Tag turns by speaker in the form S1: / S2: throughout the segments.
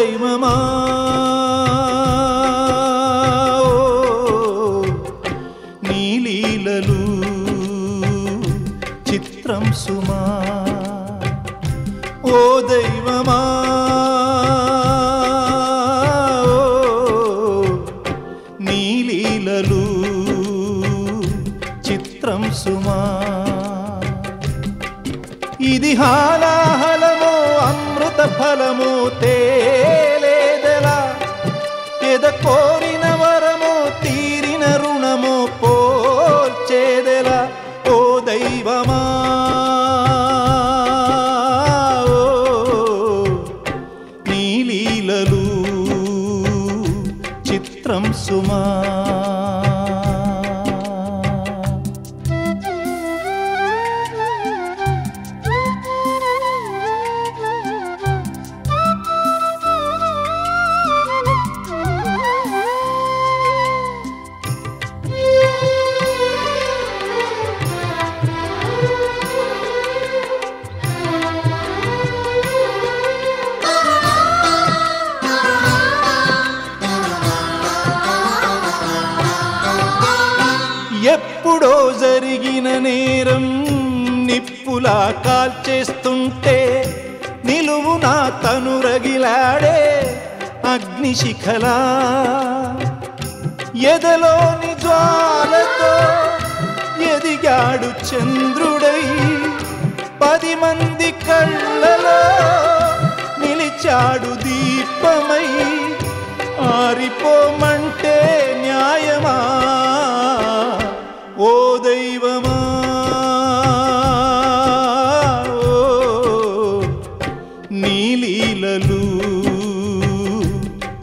S1: దైవమా? నీలీలలు చిత్రం సుమా? ఓ దైవమా? నీలీలలు చిత్రం సుమా? ఇది హాలాహలము అమృత ఫలము తే కోరిన వరమో తీరిన రుణమో పోల్చేదెలా ఓ దైవమా? నీలీలలు చిత్రం సుమా? ఎప్పుడో జరిగిన నేరం నిప్పులా కాల్చేస్తుంటే నిలువు నా తను రగిలాడే అగ్నిశిఖలా. ఎదలోని జ్వాలతో ఎదిగాడు చంద్రుడై పది మంది కళ్ళలో నిలిచాడు దీపమై ఆరిపోమ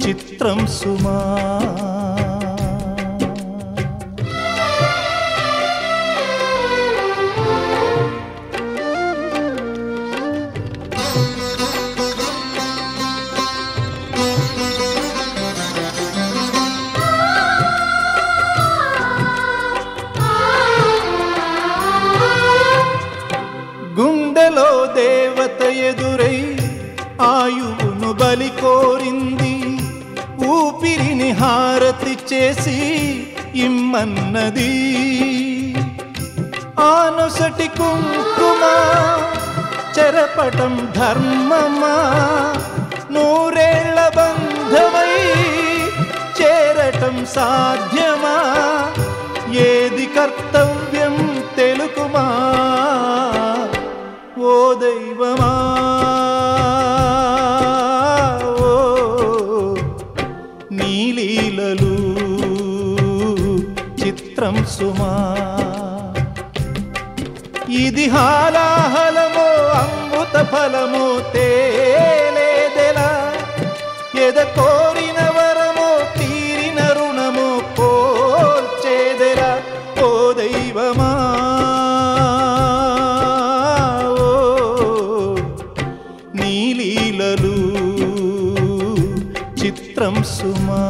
S1: చిత్రం సుమా. గుండెలో దేవత ఎదురై ఆయువును బలి కోరింది. ఊపిరిని హారతి చేసి ఇమ్మన్నది. ఆనొసటి కుంకుమ చెరపటం ధర్మమా? నూరేళ్ళ బంధమై చేరటం సాధ్యమా? ఏది కర్తవ్యం తెలుకుమా? ఓ దైవమా చిత్రం సుమా ఇది హాలాహలమో అమృత ఫలమో తేలేదెలా? ఎద కోరిన వరమో తీరిన రుణమో పోల్చేదెలా? ఓ దైవమా. నీలీలలు చిత్రం సుమా